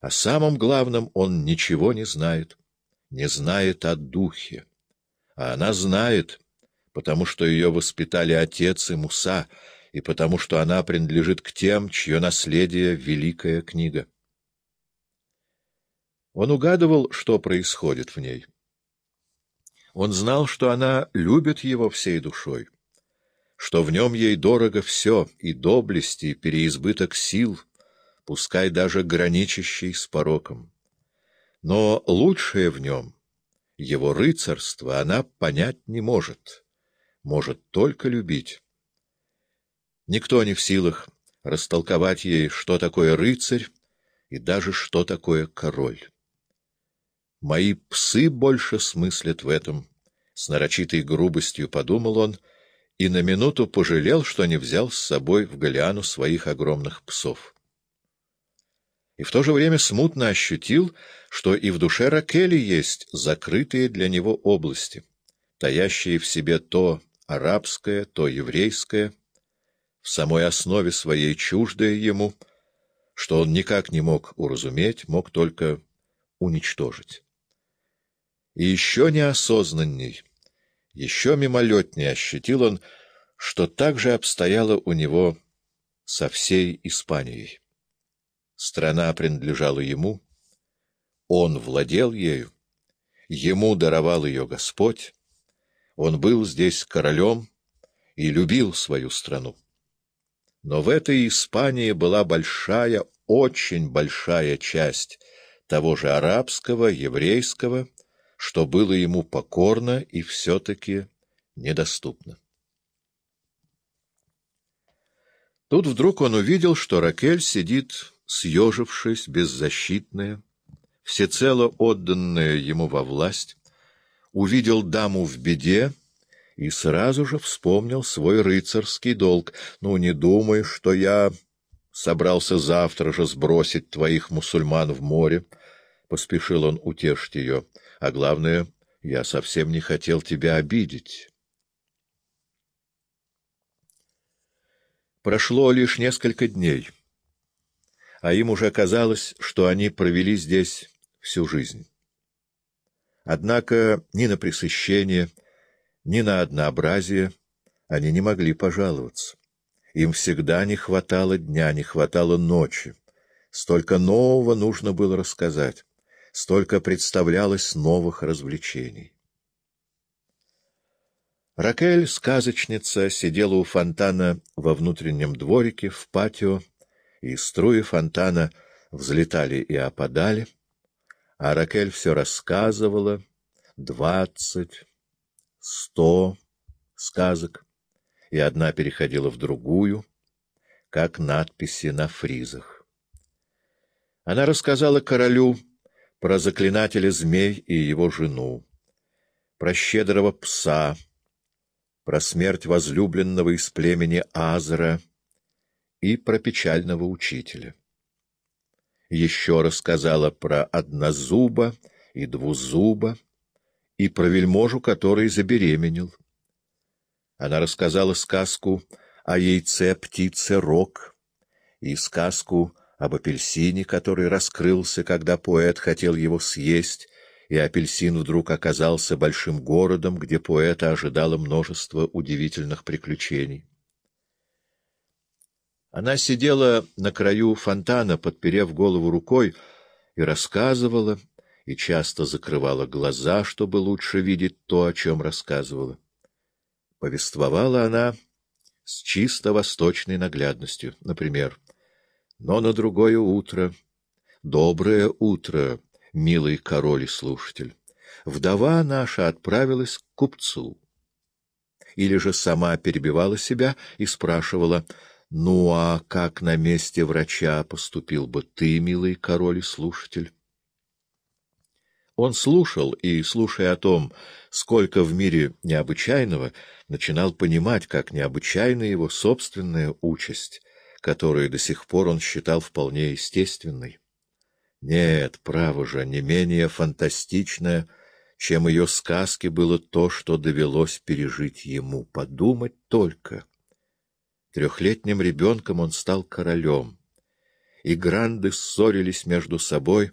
О самом главном он ничего не знает, не знает о духе. А она знает, потому что ее воспитали отец и Муса, и потому что она принадлежит к тем, чье наследие — великая книга. Он угадывал, что происходит в ней. Он знал, что она любит его всей душой, что в нем ей дорого все, и доблесть, и переизбыток сил, пускай даже граничащий с пороком. Но лучшее в нем, его рыцарство, она понять не может, может только любить. Никто не в силах растолковать ей, что такое рыцарь и даже что такое король. Мои псы больше смыслят в этом. С нарочитой грубостью подумал он и на минуту пожалел, что не взял с собой в Голиану своих огромных псов. И в то же время смутно ощутил, что и в душе Ракели есть закрытые для него области, таящие в себе то арабское, то еврейское, в самой основе своей чуждое ему, что он никак не мог уразуметь, мог только уничтожить. И еще неосознанней, еще мимолетнее ощутил он, что так же обстояло у него со всей Испанией. Страна принадлежала ему, он владел ею, ему даровал ее Господь, он был здесь королем и любил свою страну. Но в этой Испании была большая, очень большая часть того же арабского, еврейского, что было ему покорно и все-таки недоступно. Тут вдруг он увидел, что Ракель сидит, съежившись, беззащитная, всецело отданная ему во власть, увидел даму в беде и сразу же вспомнил свой рыцарский долг. «Ну, не думай, что я собрался завтра же сбросить твоих мусульман в море», — поспешил он утешить ее. А главное, я совсем не хотел тебя обидеть. Прошло лишь несколько дней, а им уже казалось, что они провели здесь всю жизнь. Однако ни на пресыщение, ни на однообразие они не могли пожаловаться. Им всегда не хватало дня, не хватало ночи. Столько нового нужно было рассказать столько представлялось новых развлечений. Ракель, сказочница, сидела у фонтана во внутреннем дворике, в патио, и струи фонтана взлетали и опадали, а Ракель все рассказывала двадцать, сто сказок, и одна переходила в другую, как надписи на фризах. Она рассказала королю про заклинателя змей и его жену, про щедрого пса, про смерть возлюбленного из племени Азра и про печального учителя. Еще рассказала про однозуба и двузуба и про вельможу, который забеременел. Она рассказала сказку о яйце птицы Рок и сказку об апельсине, который раскрылся, когда поэт хотел его съесть, и апельсин вдруг оказался большим городом, где поэта ожидало множество удивительных приключений. Она сидела на краю фонтана, подперев голову рукой, и рассказывала, и часто закрывала глаза, чтобы лучше видеть то, о чем рассказывала. Повествовала она с чисто восточной наглядностью, например, — но на другое утро, доброе утро, милый король и слушатель, вдова наша отправилась к купцу. Или же сама перебивала себя и спрашивала, «Ну а как на месте врача поступил бы ты, милый король и слушатель?» Он слушал, и, слушая о том, сколько в мире необычайного, начинал понимать, как необычайна его собственная участь, которую до сих пор он считал вполне естественной. Нет, право же, не менее фантастичное, чем ее сказки, было то, что довелось пережить ему. Подумать только. Трехлетним ребенком он стал королем, и гранды ссорились между собой,